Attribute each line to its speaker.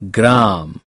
Speaker 1: gram.